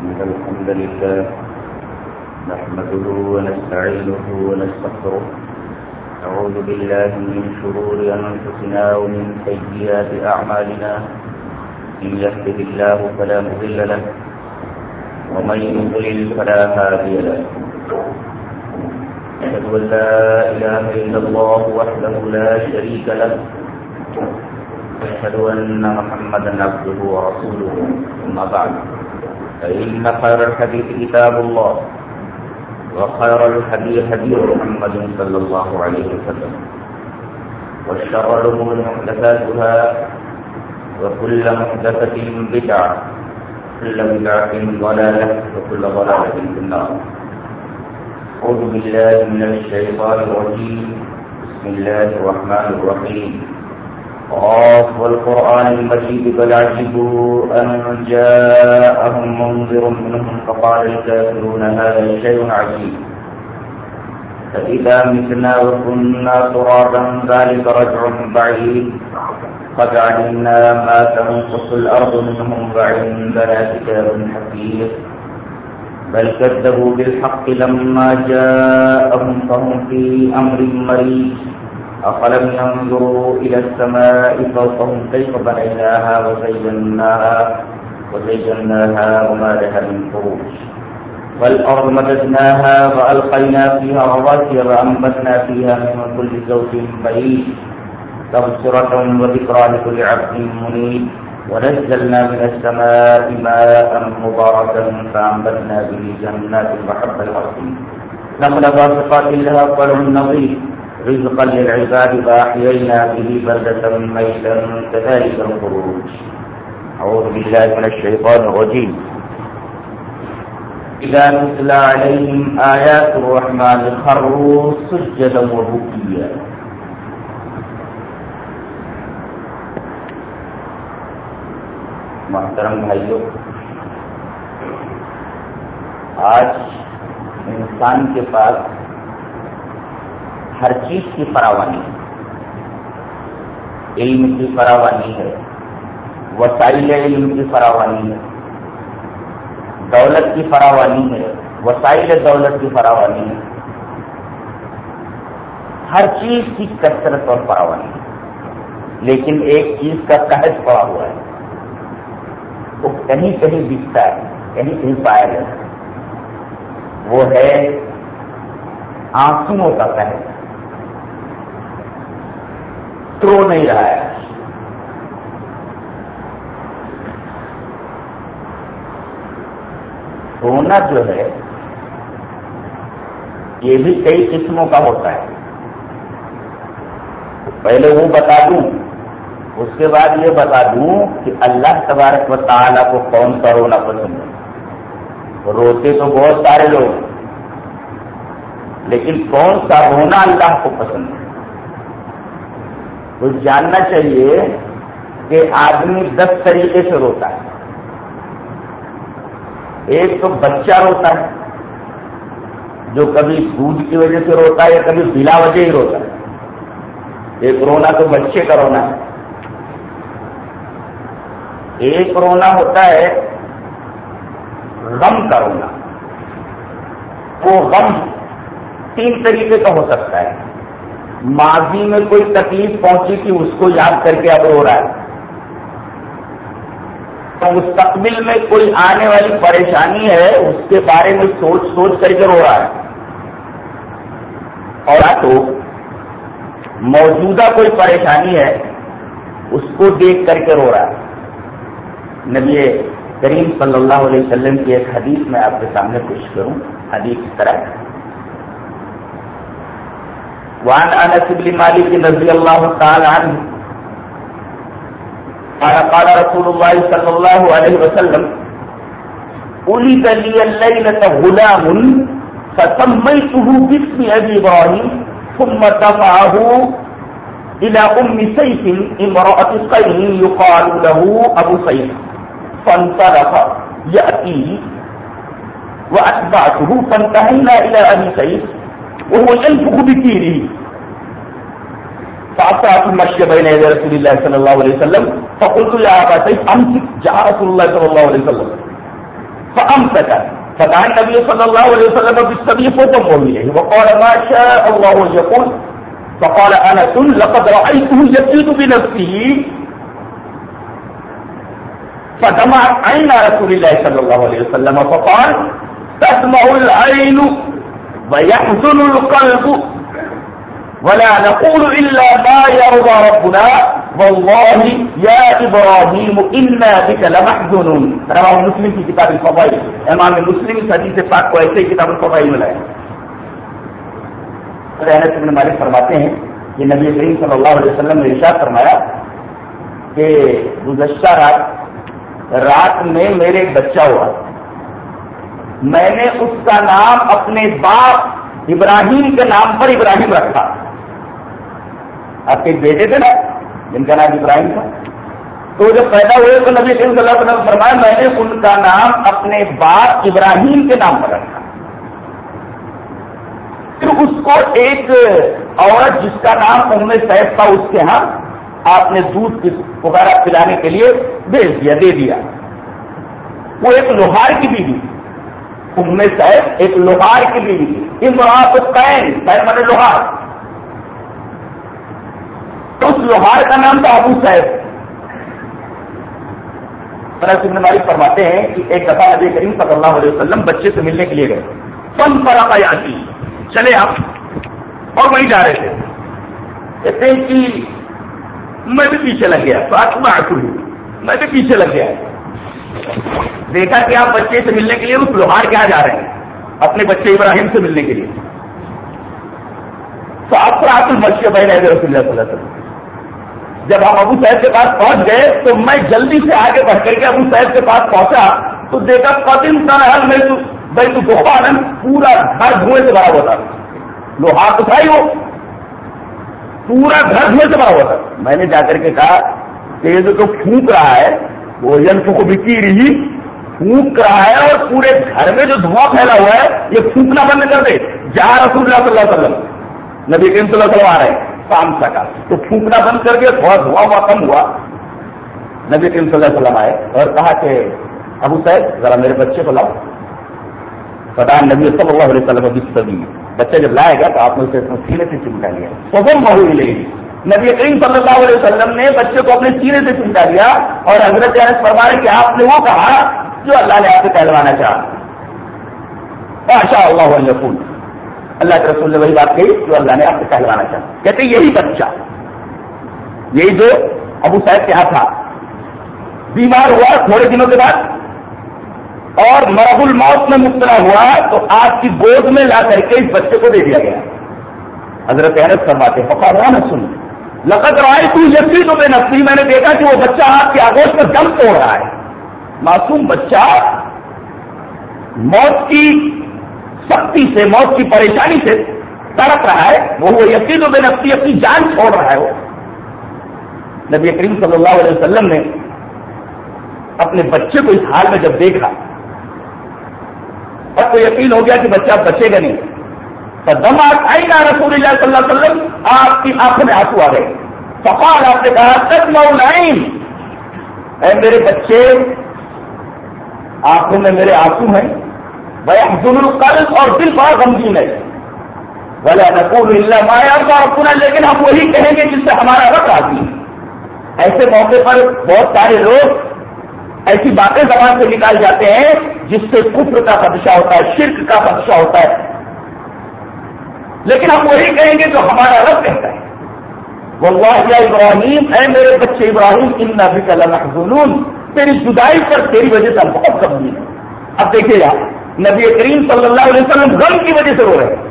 إن الحمد لله نحمده ونستعينه ونستغفره. نعوذ بالله من شرور أنفسنا ومن سيئات أعمالنا. إن يهده الله فلا مضل له ومن يضلل فلا هادي له. أشهد أن لا إله إلا الله وحده لا شريك له. أشهد أن محمدا عبده ورسوله. أما بعد. فإن خير الحديث كتاب الله وخير الحديث حديث محمد صلى الله عليه وسلم والشر الأمور محدثاتها وكل محدثة بدعة كل بدعة ضلالة وكل ضلالة في النار أعوذ بالله من الشيطان الرجيم بسم الله الرحمن الرحيم قاف والقرآن المجيد بل عجبوا أن جاءهم منذر منهم فقال الكافرون هذا شيء عجيب. فإذا متنا وكنا ترابا ذلك رجع بعيد. قد علمنا ما تنقص الأرض منهم وعندنا كتاب حفيظ. بل كذبوا بالحق لما جاءهم فهم في أمر مريج. أفلم ينظروا إلى السماء فوقهم كيف بنيناها وزيناها وزيناها وما لها من فروج. والأرض مددناها وألقينا فيها رواسي وأنبتنا فيها من كل زوج بعيد. تبصرة وذكرى لكل عبد منيب. ونزلنا من السماء ماء مباركا فأنبتنا به جنات وحب الأرض. نخل باسقات لها طلع نظيف رزقا للعباد فأحيينا به بلدة ميتا كذلك الخروج. أعوذ بالله من الشيطان الرجيم. إذا تتلى عليهم آيات الرحمن خروا سجدا وبكيا. محترم بھائیوں آج انسان کے پاس ہر چیز کی فراوانی ہے۔ علم کی فراوانی ہے۔ وسائل علم کی فراوانی ہے۔ دولت کی فراوانی ہے۔ وسائل دولت کی فراوانی ہے۔ ہر چیز کی کثرت اور فراوانی ہے۔ لیکن ایک چیز کا قحط پڑا ہوا ہے۔ وہ کہیں کہیں دکھتا ہے، کہیں کہیں پایا جاتا ہے۔ وہ ہے آنسو کا قحط۔ تو نہیں رہا ہے۔ رونا جو ہے، یہ بھی کئی قسموں کا ہوتا ہے۔ پہلے وہ بتا دوں، اس کے بعد یہ بتا دوں کہ اللہ تبارک و تعالیٰ کو کون سا رونا پسند ہے۔ روتے تو بہت سارے لوگ لیکن کون سا رونا اللہ کو پسند ہے؟ تو جاننا چاہیے کہ آدمی دس طریقے سے روتا ہے۔ ایک تو بچہ روتا ہے، جو کبھی دودھ کی وجہ سے روتا ہے یا کبھی بلا وجہ ہی روتا ہے۔ ایک رونا تو بچے کا رونا ہے۔ ایک رونا ہوتا ہے، غم کا رونا۔ وہ غم تین طریقے کا ہو سکتا ہے۔ ماضی میں کوئی تکلیف پہنچی تھی، اس کو یاد کر کے اب رو رہا ہے۔ تو مستقبل میں کوئی آنے والی پریشانی ہے، اس کے بارے میں سوچ سوچ کر کے رو رہا ہے۔ اور تو موجودہ کوئی پریشانی ہے، اس کو دیکھ کر کے رو رہا ہے۔ نبی کریم صلی اللہ علیہ وسلم کی ایک حدیث میں آپ کے سامنے پیش کروں، حدیث اس طرح۔ وعن انس بن مالك رضي الله تعالى عنه قال قال رسول الله صلى الله عليه وسلم ولد لي الليلة غلام فسميته باسم أبي إبراهيم ثم دفعه إلى أم سيف امرأة قيم يقال له أبو سيف فانطلق يأتي وأتبعته فانتهينا إلى أبي سيف وهو ينفخ بتيره فأصعب المشي بين يدي رسول الله صلى الله عليه وسلم، فقلت يا أبا سيف، أمسك جاء رسول الله صلى الله عليه وسلم. فأمسك. فدعا النبي صلى الله عليه وسلم بالسبي فوق إليه وقال ما شاء الله يقول. فقال أنس لقد رأيته يزيد بنفسه. فدمعت عين رسول الله صلى الله عليه وسلم، فقال تدمع العين ويحزن القلب ولا نقول إلا ما يرضى ربنا والله يا إبراهيم إنا بك لمحزنون رواه مسلم في كتاب الفضائل. امام مسلم اس حدیث پاک کو ایسے کتاب الفضائل میں لایا رحمت ابن مالک فرماتے ہیں کہ نبی کریم صلی اللہ علیہ وسلم نے ارشاد فرمایا کہ گزشتہ رات رات میں میرے ایک بچہ ہوا۔ میں نے اس کا نام اپنے باپ ابراہیم کے نام پر ابراہیم رکھا۔ آپ کے بیٹے تھے نا، جن کا نام ابراہیم تھا۔ تو جب پیدا ہوئے تو نبی صلی اللہ علیہ وسلم فرمایا، میں نے ان کا نام اپنے باپ ابراہیم کے نام پر رکھا۔ پھر اس کو ایک عورت جس کا نام ام صاحب تھا، اس کے ہاں آپ نے دودھ وغیرہ پلانے کے لیے بھیج دیا، دے دیا۔ وہ ایک لوہار کی بیوی ام صاحب ایک لوہار کی بیوی تھی۔ امراط پین پین مطلب لوہار تو اس لوہار کا نام تھا ابو صاحب سبن مالک فرماتے ہیں کہ ایک دفعہ نبی کریم صلی اللہ علیہ وسلم بچے سے ملنے کے لیے گئے۔ فن پر آتی جی۔ چلے آپ۔ اور وہیں جا رہے تھے۔ کہتے ہیں کہ میں بھی پیچھے لگ گیا۔ تو آج میں میں بھی پیچھے لگ گیا۔ دیکھا کہ آپ بچے سے ملنے کے لیے اس لوہار کیا جا رہے ہیں؟ اپنے بچے ابراہیم سے ملنے کے لیے۔ تو آپ پر آپ بچے بہ رہے رسول اللہ صلی اللہ علیہ وسلم۔ جب ہم ابو صاحب کے پاس پہنچ گئے تو میں جلدی سے آگے بڑھ کر کے ابو صاحب کے پاس پہنچا تو دیکھا قدیم سن حل میں تو بھائی تو بہت پورا گھر دھوئے سے بھرا ہوا تھا۔ لوہار اٹھائی ہو پورا گھر دھوئے سے بھرا ہوا تھا۔ میں نے جا کر کے کہا کہ یہ جو پھونک رہا ہے، وہ جنف کو بکی رہی پھونک رہا ہے اور پورے گھر میں جو دھواں پھیلا ہوا ہے، یہ پھونکنا بند کر دے۔ جہاں رسول اللہ صلی اللہ علیہ وسلم۔ نبی کریم صلی اللہ علیہ وسلم آ رہے ہیں۔ کام سکا۔ تو پھونکنا بند کر کے تھوڑا دھواں ہوا، کم ہوا۔ نبی کریم صلی اللہ علیہ وسلم آئے اور کہا کہ، ابو صاحب ذرا میرے بچے کو لاؤ۔ پتا نبی صلی اللہ علیہ وسلم ابھی سبھی بچہ جب لائے گا تو آپ نے اسے سینے سے چمٹا لیا۔ سبم بہو ملے گی نبی کریم صلی اللہ علیہ وسلم نے بچے کو اپنے سینے سے چمٹا لیا اور حضرت انس فرمائے کہ آپ نے وہ کہا جو اللہ نے آپ سے پہلوانا چاہا۔ ماشاء اللہ علیہ اللہ کے رسول نے وہی بات کہی جو اللہ نے آپ سے کہلوانا چاہا۔ کہتے یہی بچہ۔ یہی جو ابو صاحب کے ہاتھ تھا۔ بیمار ہوا تھوڑے دنوں کے بعد اور مرب الموت میں مبتلا ہوا تو آپ کی گود میں لا کر کے اس بچے کو دے دیا گیا۔ حضرت حیرت فرماتے پکا سن لقت رائے تو یقین تو بے نفسی میں نے دیکھا کہ وہ بچہ آپ کے آگوش پر دم توڑ رہا ہے۔ معصوم بچہ موت کی سختی سے، موت کی پریشانی سے تڑپ رہا ہے، وہ یقین و بے نفسی، اپنی جان چھوڑ رہا ہے وہ۔ نبی کریم صلی اللہ علیہ وسلم نے اپنے بچے کو اس حال میں جب دیکھا اور تو یقین ہو گیا کہ بچہ بچے گا نہیں۔ تو دم آئی نا رسول اللہ صلی اللہ علیہ وسلم، آپ کی آنکھوں میں آنسو آ گئے۔ سفال آپ نے کہا تک نو لائن اے میرے بچے آنکھوں میں میرے آنسو ہیں۔ القلب اور دل بڑا غمگین ہے۔ بھلے نقول اللہ مایا اور لیکن ہم وہی کہیں گے جس سے ہمارا رب آدمی ہے۔ ایسے موقع پر بہت سارے لوگ ایسی باتیں زبان سے نکال جاتے ہیں جس سے کفر کا خدشہ ہوتا ہے، شرک کا خدشہ ہوتا ہے۔ لیکن ہم وہی کہیں گے جو ہمارا رب کہتا ہے۔ واللہ یا ابراہیم اے میرے بچے ابراہیم ان نبی کا لنحزنون تیری جدائی پر تیری وجہ سے بہت کمی ہے۔ اب دیکھیے گا نبی کریم صلی اللہ علیہ وسلم غم کی وجہ سے رو رہے ہیں۔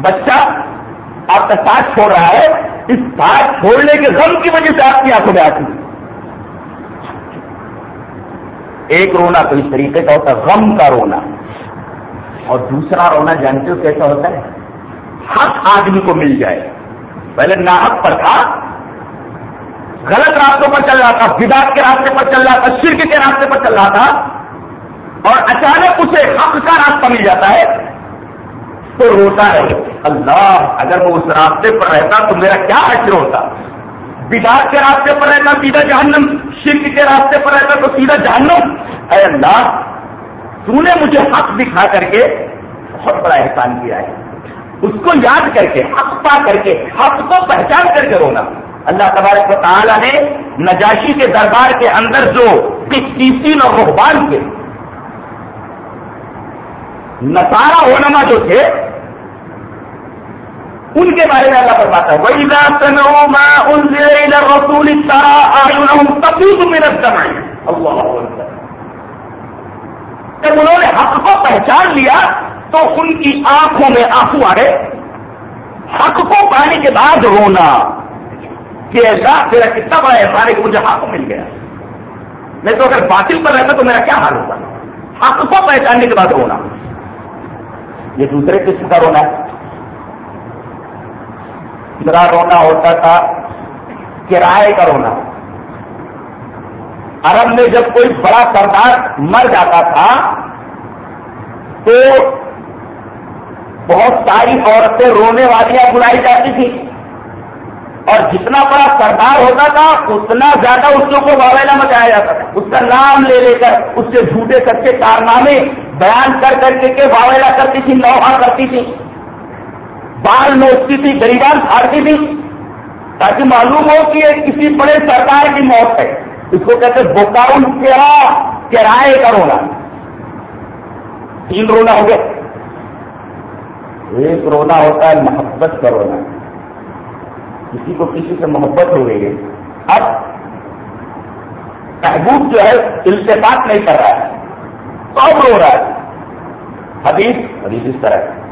بچہ آپ کا ساتھ چھوڑ رہا ہے، اس ساتھ چھوڑنے کے غم کی وجہ سے آپ کی آنکھوں میں آتی ایک رونا تو اس طریقے کا ہوتا ہے، غم کا رونا۔ اور دوسرا رونا جانتے ہو کیسا ہوتا ہے؟ حق آدمی کو مل جائے۔ پہلے ناحق پر تھا غلط راستوں پر چل رہا تھا بداعت کے راستے پر چل رہا تھا، شرک کے راستے پر چل رہا تھا، اور اچانک اسے حق کا راستہ مل جاتا ہے، تو روتا ہے۔ اللہ، اگر وہ اس راستے پر رہتا تو میرا کیا اثر ہوتا؟ بداعت کے راستے پر رہتا، سیدھا جہنم، شرک کے راستے پر رہتا تو سیدھا جہنم۔ اے اللہ، تو نے مجھے حق دکھا کر کے بہت بڑا احسان کیا ہے۔ اس کو یاد کر کے، حق پا کر کے، حق کو پہچان کر کے رونا۔ اللہ تبارک و تعالیٰ نے نجاشی کے دربار کے اندر جو کسی اور رحبان کے نسارا علما جو تھے، ان کے بارے میں اللہ فرماتا ہے وہی رسول تبھی تم میرا سمائیں اللہ جب انہوں نے حق کو پہچان لیا، تو ان کی آنکھوں میں آنسو آ گئے حق کو پانے کے بعد رونا۔ کہ اللہ تیرا کتنا بڑا احسان ہے کہ مجھے حق مل گیا۔ میں تو اگر باطل پر رہتا تو میرا کیا حال ہوتا؟ حق کو پہچاننے کے بعد رونا یہ دوسرے قسم کا رونا ہے؟ تیسرا رونا ہوتا تھا؟ کرائے کا رونا۔ عرب میں جب کوئی بڑا سردار مر جاتا تھا تو بہت ساری عورتیں رونے والیاں بلائی جاتی تھی اور جتنا بڑا سردار ہوتا تھا، اتنا زیادہ اس کو واویلا مچایا جاتا تھا۔ اس کا نام لے لے کر، اس سے جھوٹے سچے کارنامے بیان کر کر کے واویلا کرتی تھی نوحا کرتی تھی۔ بال نوچتی تھی، گریبان پھاڑتی تھی، تاکہ معلوم ہو کہ یہ کسی بڑے سرکار کی موت ہے۔ اس کو کہتے بوکاؤن کرا کرائے کا رونا۔ تین رونا ہو گیا ایک رونا ہوتا ہے محبت کا رونا۔ کسی کو کسی سے محبت ہو گئی ہے۔ اب محبوب جو ہے التفاق نہیں کر رہا ہے۔ تو رو رہا ہے۔ حدیث حدیث اس طرح ہے۔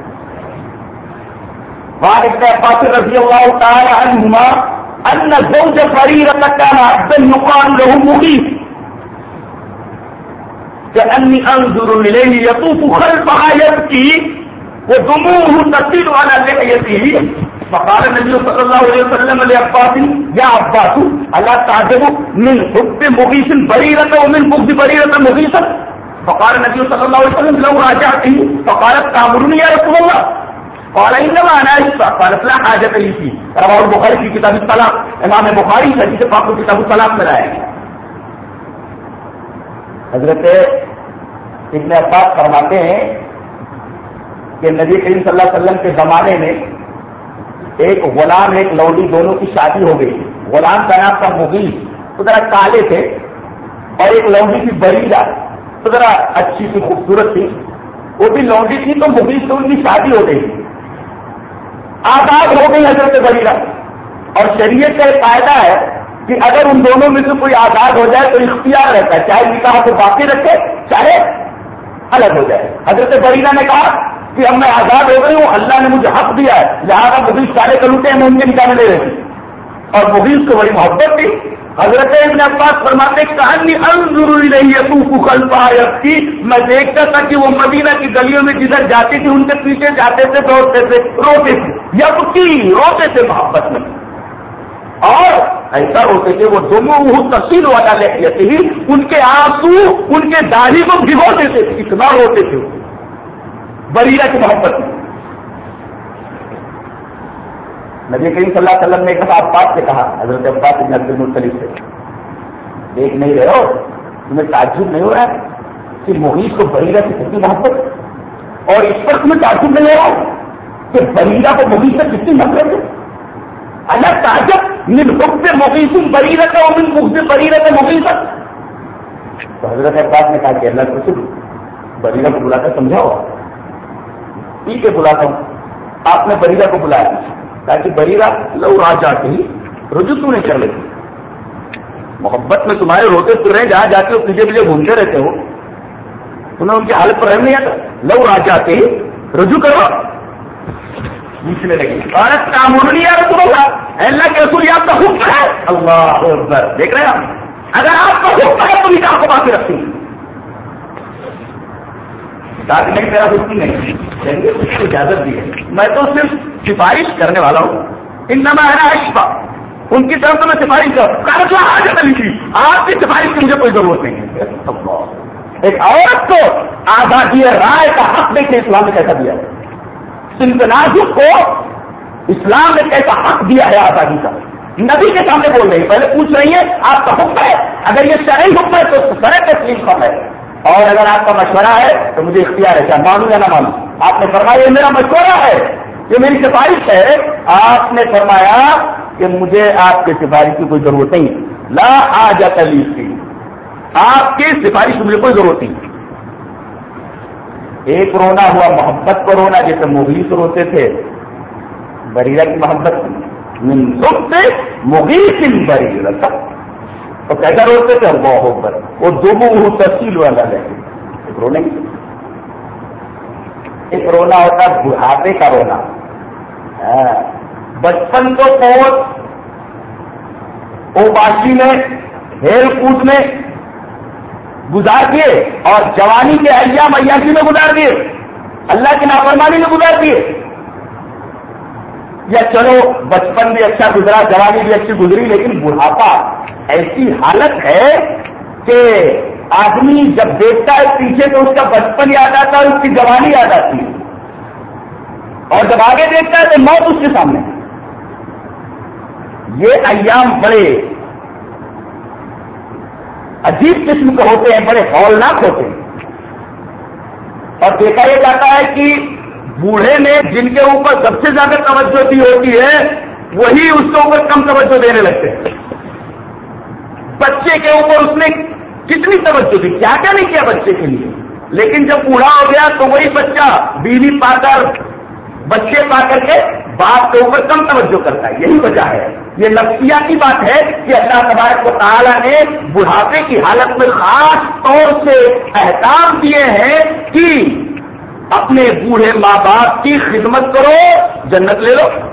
وہاں عباس رضی اللہ تعالی عنہما ان زوج فريرة كان عبدا يقال له مغيث۔ كأني أنظر إليه يطوف خلفها يبكي ودموعه تسيل على لحيته فقال النبي صلى الله عليه وسلم لعباس يا عباس الا تعجب من حب مغيث بريرة ومن بغض بريرة مغيثا فقال النبي صلى الله عليه وسلم لو راجعته، فقالت تامرني يا رسول الله. قال انما انا اسفا قالت لا حاجة لي فيه. رواه البخاري في كتاب الطلاق. امام بخاری حدیث پاک کو کتاب الطلاق میں لایا حضرت ابن عباس فرماتے ہیں کہ نبی کریم صلی اللہ علیہ وسلم کے زمانے میں ایک غلام ایک لوڈی دونوں کی شادی ہو گئی۔ غلام کا نام تھا مغیل۔ تو ذرا کالے تھے اور ایک لوڈی کی بریلا تو ذرا اچھی تھی خوبصورت تھی۔ وہ بھی لوڈی تھی تو مغیل سے ان کی شادی ہو گئی۔ آزاد ہو گئی حضرت بریلا اور شریعت کا ایک فائدہ ہے کہ اگر ان دونوں میں سے کوئی آزاد ہو جائے تو اختیار رہتا ہے۔ چاہے نکاح کو باقی رکھے، چاہے الگ ہو جائے۔ حضرت بریلا نے کہا کہ اب میں آزاد ہو گئی ہوں، اللہ نے مجھے حق دیا ہے، لہٰذا مغیز سارے کلوٹے میں ان کے نکالنے لے رہے تھے اور مغیز کو بڑی محبت تھی۔ حضرت ابن عباس فرماتے کہانی ضروری نہیں ہے تو کل کی میں دیکھتا تھا کہ وہ مدینہ کی گلیوں میں جدھر جاتی تھی، ان کے پیچھے جاتے تھے، دوڑتے تھے، روتے تھے۔ یب کی روتے تھے محبت میں۔ اور ایسا روتے تھے، وہ دونوں وہ تفصیل والا لے لیتے ہی ان کے آنسو، ان کے داڑھی کو بھگو دیتے تھے، اتنا روتے تھے۔ بریرہ کی محبت میں نبی کریم صلی اللہ علیہ وسلم نے ایک دفعہ عباس سے کہا، حضرت عباس ابن عبد المختلف سے، دیکھ نہیں رہے ہو، تمہیں تعجب نہیں ہو رہا ہے؟ کہ محیط کو بریرہ کی کتنی محبت؟ اور اس پر تمہیں تعجب نہیں ہو رہا کہ بریرہ کو محیط سے کتنی محبت ہے؟ اللہ تعجب، من حکم محیط بریرہ کا اور من مخت بریرہ کا تو حضرت عباس نے کہا کہ اللہ کو بریرہ کو بلا کر سمجھاؤ۔ پی کے بلاتا ہوں۔ آپ نے بریرہ کو بلایا۔ تاکہ بریرہ لو راجا کے ہی رجوع تو نہیں کر لیتے محبت میں تمہارے روتے تو رہے جہاں جاتے ہو پیچھے پیچھے گھومتے رہتے ہو۔ تمہیں ان کی حالت پر رحم نہیں آتا۔ لو راجا کے ہی رجوع کرو پوچھنے لگے عورت کام نہیں آ رہا اللہ کے رسول آپ کا حکم ہے۔ اللہ دیکھ رہے ہیں اگر آپ کا حکم ہے، تو بھی آپ کو باقی رکھتی۔ ہیں نہیں میرا حکم نہیں۔ اس کو اجازت دی ہے۔ میں تو صرف سفارش کرنے والا ہوں۔ ان نما ہے ان کی طرف تو میں سفارش کروں حاجت نہیں تھی جی۔ آپ کی سفارش کی مجھے کوئی ضرورت نہیں ہے۔ ایک عورت کو آزادی رائے کا حق دے کے اسلام نے کیسا دیا؟ ہے کو اسلام نے کیسا حق دیا ہے آزادی کا؟ نبی کے سامنے بول رہی ہے پہلے پوچھ رہی ہے آپ کا حکم ہے؟ اگر یہ شرعی حکم ہے تو سرح تسلیم کم ہے اور اگر آپ کا مشورہ ہے تو مجھے اختیار ہے کیا مانوں یا نہ مانوں آپ نے فرمایا، یہ میرا مشورہ ہے، یہ میری سفارش ہے۔ آپ نے فرمایا کہ مجھے آپ کے سفارش کی کوئی ضرورت نہیں۔ لا آ جاتا کی آپ کی سفارش کی مجھے کوئی ضرورت نہیں۔ ایک رونا ہوا محبت کو رونا، جیسے مغلی کو روتے تھے۔ بریرا کی محبت۔ سے مغی سن بریرا تھا تو کیسا روتے تھے محبت وہ دونوں تفصیل والا ہے۔ رونے ایک رونا ہوتا بڑھاپے کا رونا۔ ہاں۔ بچپن کو پہنچ اوباشی میں کھیل کود میں گزار دیے اور جوانی کے ایام ایاسی میں گزار دیے۔ اللہ کی نافرمانی میں گزار دیے۔ یا چلو، بچپن بھی اچھا گزرا، جوانی بھی اچھی گزری، لیکن بڑھاپا۔ ایسی حالت ہے کہ آدمی جب دیکھتا ہے پیچھے تو اس کا بچپن یاد آتا ہے اس کی جوانی یاد آتی ہے اور جب آگے دیکھتا ہے تو موت اس کے سامنے یہ ایام بڑے عجیب قسم کے ہوتے ہیں، بڑے ہولناک ہوتے ہیں۔ اور دیکھا یہ جاتا ہے کہ بوڑھے میں جن کے اوپر سب سے زیادہ توجہ دی ہوتی ہے، وہی اس کے اوپر کم توجہ دینے لگتے ہیں۔ بچے کے اوپر اس نے کتنی توجہ دی؟ کیا کیا نہیں کیا بچے کے لیے؟ لیکن جب بوڑھا ہو گیا تو وہی بچہ بیوی پا کر، بچے پا کر کے باپ کے اوپر کم توجہ کرتا ہے۔ یہی وجہ ہے۔ یہ نفسیاتی بات ہے کہ اللہ تبارک و تعالیٰ نے بڑھاپے کی حالت میں خاص طور سے احکام دیے ہیں کہ اپنے بوڑھے ماں باپ کی خدمت کرو، جنت لے لو۔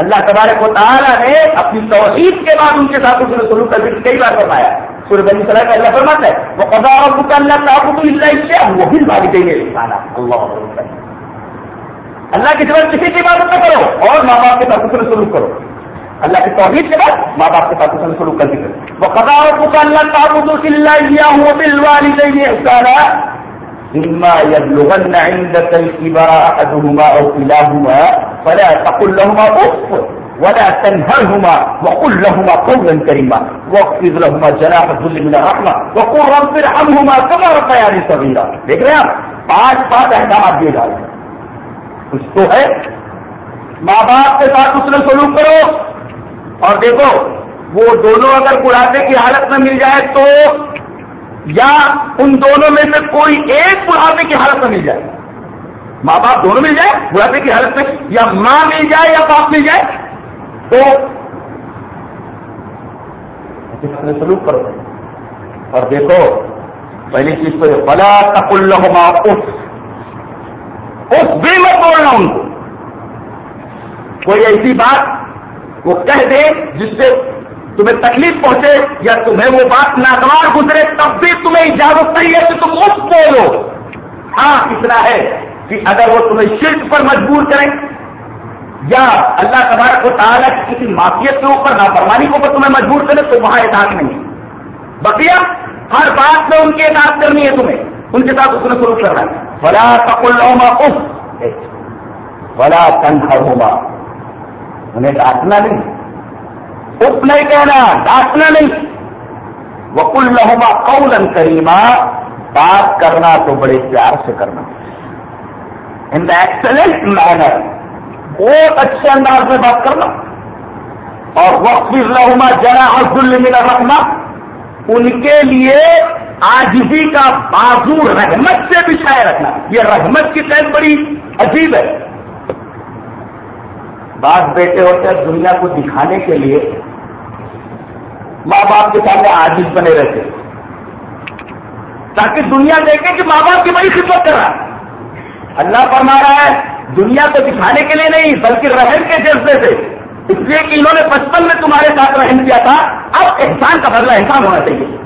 اللہ تبارک و تعالیٰ نے اپنی توحید کے بعد ان کے ساتھ اس نے شروع کر کے کئی بار فرمایا۔ سورہ بنی صلاح کا اللہ فرماتا ہے وہ قضا اور اللہ تعبت اللہ سے وہ بھی بھاگ دیں گے اللہ اللہ کی سبب کسی کی عبادت نہ کرو اور ماں باپ کے ساتھ اس نے سلوک کرو۔ اللہ کی توحید کے بعد ماں باپ کے ساتھ اسے شروع کر دی وہ قضا کا اللہ تعبد اللہ ہوا بالوالدین احسانا اما يبلغن عندك الكبر احدهما او كلاهما فلا تقل لهما اف ولا تنهرهما وقل لهما قولا كريما واخفض لهما جناح الذل من الرحمه وقل رب ارحمهما كما ربياني صغيرا. دیکھ رہے ہیں؟ پانچ پانچ احکامات دیے جا رہے ہیں۔ کچھ تو ہے؟ ماں باپ کے ساتھ اس نے سلوک کرو اور دیکھو، وہ دونوں اگر بڑھاپے کی حالت میں مل جائے تو یا ان دونوں میں سے کوئی ایک بڑھاپے کی حالت میں مل جائے۔ ماں باپ دونوں مل جائے بڑھاپے کی حالت میں، یا ماں مل جائے یا باپ مل جائے، تو سلوک کرو۔ اور دیکھو، پہلی چیز تو بلا تک الحما اس بھی میں بولنا ان کو۔ کوئی ایسی بات وہ کہہ دے جس سے تمہیں تکلیف پہنچے یا تمہیں وہ بات ناگوار گزرے، تب بھی تمہیں اجازت نہیں ہے کہ تم اس بولو۔ ہاں اتنا ہے۔ کہ اگر وہ تمہیں شرک پر مجبور کریں، یا اللہ تبارک کو تعالیٰ کی کسی معافیت کے اوپر نافرمانی کے اوپر تمہیں مجبور کرے، تو وہاں اعتراض نہیں بقیہ، ہر بات میں ان کی اعتراض کرنی ہے تمہیں۔ ان کے ساتھ اس نے شروع کرنا ہے۔ بلا تقل اف بلا تنہا ہوگا انہیں ڈانٹنا نہیں۔ اپ نہیں کہنا، ڈانٹنا نہیں۔ وکل لہما قول کریما بات کرنا تو بڑے پیار سے کرنا۔ ان دا ایکسلنٹ مینر بہت اچھے انداز میں بات کرنا. اور وقف لہما جنا اور ذل رکھنا ان کے لیے آجزی کا بازو رحمت سے بچھائے رکھنا. یہ رحمت کی قید بڑی عجیب ہے. بعض بیٹے ہوتے ہیں دنیا کو دکھانے کے لیے. ماں باپ کے سامنے عاجز بنے رہتے. تاکہ دنیا دیکھے کہ ماں باپ کی بڑی خدمت کر رہا ہے. اللہ فرما رہا ہے، دنیا کو دکھانے کے لیے نہیں، بلکہ رحم کے جذبے سے۔ اس لیے کہ انہوں نے بچپن میں تمہارے ساتھ رحم کیا تھا، اب احسان کا بدلہ احسان ہونا چاہیے۔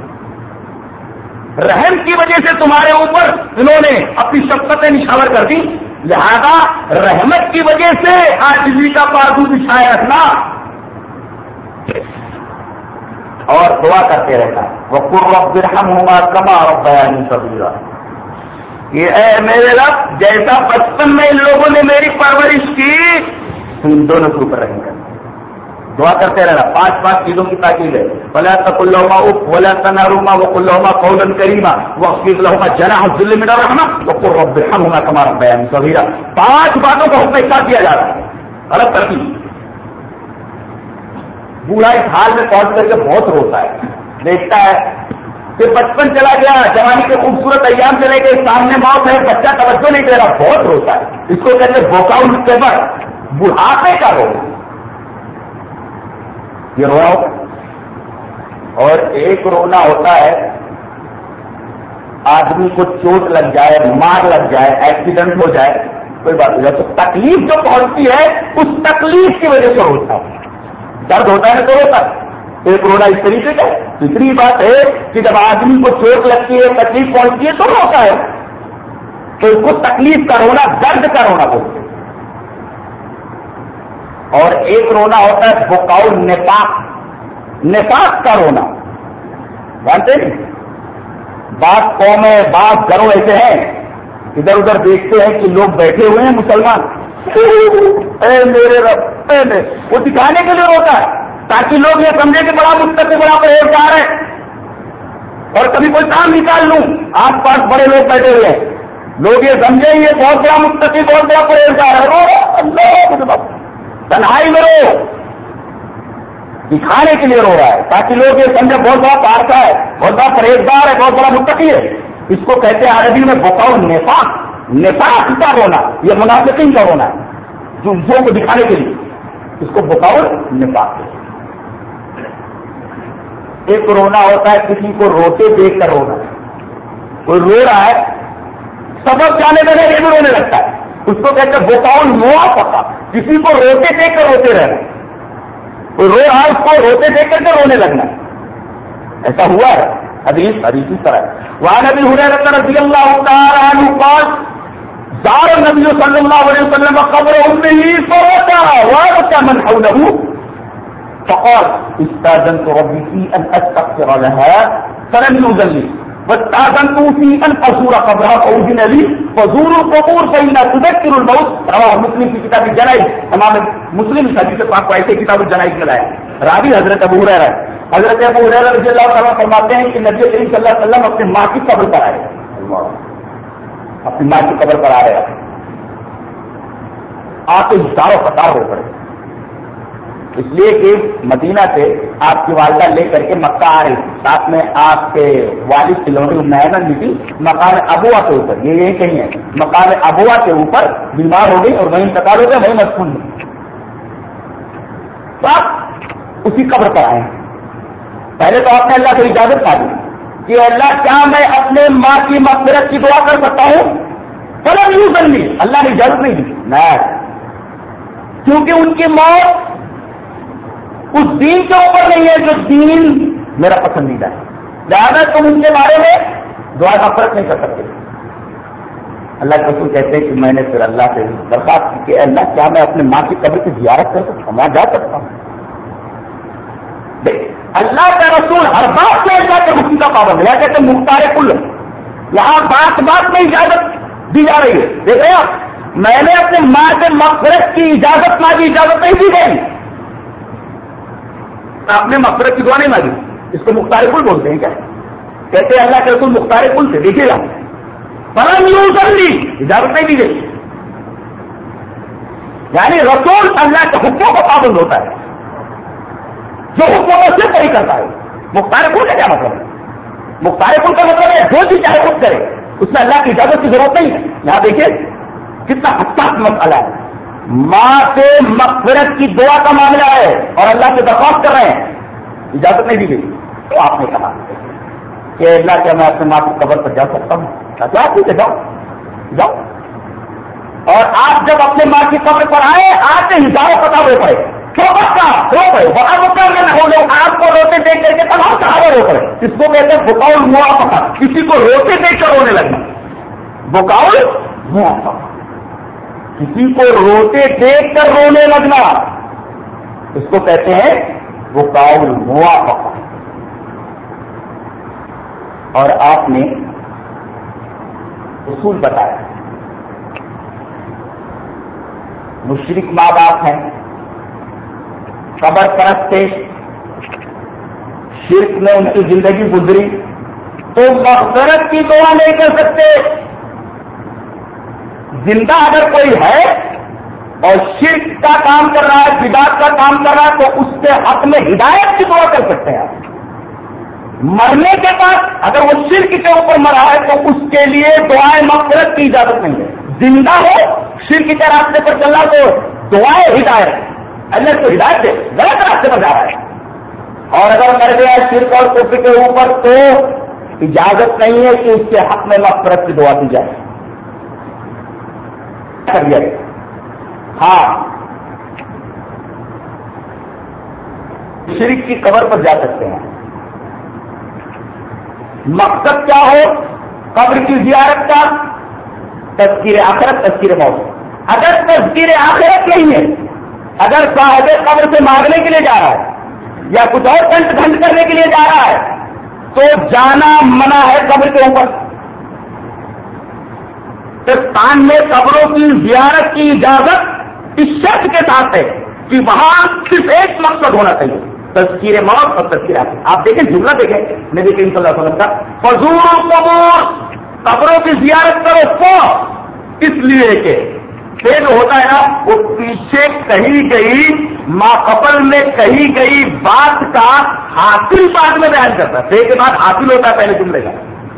رحم کی وجہ سے تمہارے اوپر انہوں نے اپنی شفقتیں نشاور کر دی لہذا رحمت کی وجہ سے آج بجلی کا پارگو بچھائے رکھنا۔ اور دعا کرتے رہنا۔ وہ پور برہم ہوں گا کما اور بیانی سبیرا یہ اے میرے رب، جیسا بچپن میں ان لوگوں نے میری پرورش کی تو ان دونوں کے اوپر رہیں گے دعا کرتے رہنا، پانچ پانچ چیزوں کی تاکید ہے۔ بلا تک اللہ بولا تناروما وہ کلوما قولن کریما وہ اللہ جنا ذل میں رہنا وہ رب ہم ہونا تمہارا بیان کبیرا پانچ باتوں کا حکم اختیار کیا جا رہا ہے۔ الگ ترقی۔ بوڑھا اس حال میں پہنچ کر کے بہت روتا ہے۔ دیکھتا ہے کہ بچپن چلا گیا، جوانی کے خوبصورت ایام چلے گئے، سامنے موت ہے، بچہ توجہ نہیں دے رہا، بہت روتا ہے۔ اس کو کہتے بوکاؤ کے بعد بڑھاپے کا رونا۔ یہ رونا ہوتا اور ایک رونا ہوتا ہے، آدمی کو چوٹ لگ جائے، مار لگ جائے ایکسیڈنٹ ہو جائے، کوئی بات نہیں۔ تو تکلیف جو پہنچتی ہے، اس تکلیف کی وجہ سے ہوتا ہے۔ درد ہوتا ہے تو ہوتا ہے۔ ایک رونا اس طریقے کا دوسری بات ہے کہ جب آدمی کو چوٹ لگتی ہے، تکلیف پہنچتی ہے، تو ہوتا ہے۔ تو اس کو تکلیف کا رونا، درد کا رونا بولتے اور ایک رونا ہوتا ہے بکاؤ نپاک نپاک کا رونا۔ جانتے نہیں بات قومیں بات گھروں ایسے ہیں، ادھر ادھر دیکھتے ہیں کہ لوگ بیٹھے ہوئے ہیں مسلمان۔ اے میرے رب، اے میرے۔ وہ دکھانے کے لیے روتا ہے۔ تاکہ لوگ یہ سمجھے کہ بڑا مستقبل بڑا پرہیزگار ہے۔ اور کبھی کوئی کام نکال لوں، آس پاس بڑے لوگ بیٹھے ہوئے ہیں۔ لوگ یہ سمجھیں یہ بہت بڑا مستقبل بہت بڑا پرہیزگار ہے۔ رو تنہائی میں رو دکھانے کے لیے رو رہا ہے۔ تاکہ لوگ یہ سمجھے بہت بڑا پارسا ہے، بہت بڑا پرہیزگار ہے، بہت بڑا مستقی ہے۔ اس کو کہتے ہیں عربی میں بکاؤ نفاق۔ نفاق کا رونا، یہ منافقین کا رونا ہے۔ جو کو دکھانے کے لیے۔ اس کو بکاؤ نفاق ایک رونا ہوتا ہے، کسی کو روتے دیکھ کر رونا۔ کوئی رو رہا ہے سبق جانے میں یہ بھی رونے لگتا ہے۔ اس کو کہتے ہیں نوا پکا۔ کسی کو روتے دیکھ کر روتے رہنا۔ کوئی رو رہا ہے، اس کو روتے دیکھ کر کے رونے لگنا۔ ایسا ہوا ہے۔ حدیث حدیث اس طرح۔ وہاں نبی ہو رضی اللہ تعالیٰ پاس دار نبی صلی اللہ علیہ وسلم خبر ان میں ہی سو ہوتا وہ کیا من حوله۔ فقال استاذن تو ربی کی ان استغفر لها فلم يؤذن واستاذنت في ان ازور قبرها فاذن لي فزور القبور فانها تذكر الموت. رواه مسلم کی کتاب الجنائز تمام مسلم حدیث پاک کو ایسے کتاب الجنائز میں لایا راوی حضرت ابو ہریرہ. حضرت ابو ہریرہ رضی اللہ تعالیٰ فرماتے ہیں کہ نبی کریم صلی اللہ علیہ وسلم اپنے ماں کی قبر پر آئے. اپنی ماں کی قبر پر آ رہے ہیں. آپ کے اشاروں قطار ہو پڑے. اس لیے کہ مدینہ سے آپ کی والدہ لے کر کے مکہ آ رہی ساتھ میں آپ کے والد سے لوٹے نائن بھی تھی مکان ابوا کے اوپر، یہ یہی کہیں ہے مکان ابوا کے اوپر بیمار ہو گئی اور وہیں انتقال ہو گیا وہیں مشکون ہوئی تو آپ اسی قبر پر آئے۔ پہلے تو آپ نے اللہ سے اجازت پا دی کہ اللہ کیا میں اپنے ماں کی مغفرت کی دعا کر سکتا ہوں؟ فلم یوں بن لی اللہ نے اجازت نہیں دی۔ نہ کیونکہ ان کی موت اس دین کے اوپر نہیں ہے، جو دین میرا پسندیدہ ہے۔ زیادہ تم ان کے بارے میں دعا کا فرق نہیں کر سکتے۔ اللہ کے رسول کہتے ہیں کہ میں نے پھر اللہ سے درخواست کی کہ اللہ، کیا میں اپنے ماں کی قبر کی زیارت کر سکتا ہوں؟ میں جا سکتا ہوں۔ اللہ کا رسول ہر بات میں اللہ کے حکم کا پابند ہے۔ کہتے ہیں مختار کل، یہاں بات بات میں اجازت دی جا رہی ہے۔ دیکھے آپ، میں نے اپنے ماں سے مغفرت کی اجازت مانگی، اجازت نہیں دی گئی۔ آپ نے مفرت کی دعا نہیں مانگی۔ اس کو مختار پل بولتے ہیں کیا؟ کہتے ہیں، اللہ کے رسول مختار پل سے دیکھیے گا پرم یوں کر لی اجازت نہیں دی گئی یعنی رسول اللہ کے حکموں کا پابند ہوتا ہے۔ جو حکموں کو صرف نہیں کرتا ہے۔ مختار پل کا کیا مطلب ہے؟ مختار پل کا مطلب ہے، جو چیز چاہے خود کرے۔ اس میں اللہ کی اجازت کی ضرورت نہیں ہے۔ یہاں دیکھیے، کتنا حساس مسئلہ ہے۔ ماں سے مغفرت کی دعا کا معاملہ ہے اور اللہ سے درخواست کر رہے ہیں۔ اجازت نہیں دی گئی۔ تو آپ نے کہا کہ اللہ کیا میں اپنے ماں کی قبر پر جا سکتا ہوں۔ کیا ٹھیک ہے، جاؤ۔ جاؤ۔ اور آپ جب اپنے ماں کی قبر پر آئے آپ کے ہزاروں پتا ہوئے پڑے۔ کیوں بچہ رو پڑے۔ بڑا مکہ میں ہو لوگ آپ کو روتے دیکھ کر کے تمام کہاں رو پڑے۔ اس کو کہتے ہیں بکاؤ موا پکا کسی کو روتے دیکھ کر رونے لگنا۔ بکاؤ موا پکا کسی کو روتے دیکھ کر رونے لگنا۔ اس کو کہتے ہیں وہ کاؤل موافقہ۔ اور آپ نے اصول بتایا۔ مشرق ماں باپ ہیں۔ قبر پرست تھے شرک میں ان کی زندگی گزری۔ تو مغفرت کی دعا نہیں کر سکتے۔ زندہ اگر کوئی ہے اور شرک کا کام کر رہا ہے بداعت کا کام کر رہا ہے، تو اس کے حق میں ہدایت کی دعا کر سکتے ہیں مرنے کے بعد اگر وہ شرک کے اوپر مرا ہے، تو اس کے لیے دعائیں مغفرت کی اجازت نہیں ہے۔ زندہ ہو، شرک کے راستے پر چل رہا تو دعائیں ہدایت۔ اللہ کو ہدایت دے، غلط راستے پر جا رہا ہے۔ اور اگر مر گیا شرک اور کفر کے اوپر، تو اجازت نہیں ہے کہ اس کے حق میں مغفرت کی دعا دی جائے۔ کر دیا گیا۔ ہاں۔ شرک کی قبر پر جا سکتے ہیں۔ مقصد کیا ہو؟ قبر کی زیارت کا تذکیر آخرت تذکیر موت۔ اگر تذکیر آخرت نہیں ہے اگر صاحب قبر سے مانگنے کے لیے جا رہا ہے، یا کچھ اور کنٹ بند کرنے کے لیے جا رہا ہے، تو جانا منع ہے قبر کے اوپر۔ پاکستان میں قبروں کی زیارت کی اجازت اس شرط کے ساتھ ہے کہ وہاں صرف ایک مقصد ہونا چاہیے، تذکیر موت اور تذکیر آتی آپ دیکھیں، جملہ دیکھیں، نبی کریم صلی اللہ علیہ وسلم کا، فضول قبور قبروں کی زیارت کرو کو اس لیے کہ پھر ہوتا ہے نا، وہ پیچھے کہیں گئی، ماں قبل میں کہیں گئی بات کا حاصل بعد میں بیان کرتا ہے۔ کے بعد حاصل ہوتا ہے پہلے جملے کا۔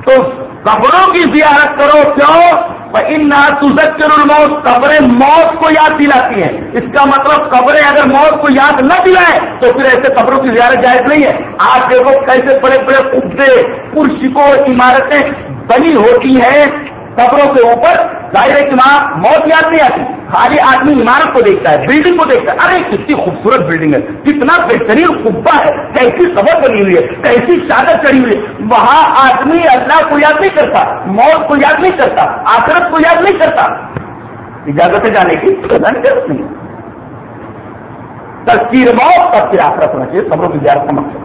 تو قبروں کی زیارت کرو، کیوں؟ ان تذکر الموت قبریں موت کو یاد دلاتی ہیں۔ اس کا مطلب قبریں اگر موت کو یاد نہ دلائیں تو پھر ایسے قبروں کی زیارت جائز نہیں ہے۔ آج دیکھو کیسے بڑے بڑے عبدے پرشکو عمارتیں بنی ہوتی ہیں۔ قبروں کے اوپر ظاہر ہے کہ وہاں موت یاد نہیں آتی۔ خالی آدمی عمارت کو دیکھتا ہے بلڈنگ کو دیکھتا ہے۔ ارے، کتنی خوبصورت بلڈنگ ہے۔ کتنا بہترین خوبا ہے۔ کیسی خبر بنی ہوئی ہے۔ کیسی چادر چڑھی ہوئی ہے۔ وہاں آدمی اللہ کو یاد نہیں کرتا، موت کو یاد نہیں کرتا، آخرت کو یاد نہیں کرتا۔ اجازت جانے کی؟ ضرورت نہیں تصویر موت اور پھر آخرت ہونا چاہیے خبروں کی زیادہ سمجھ